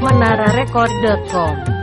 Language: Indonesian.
menararekord.com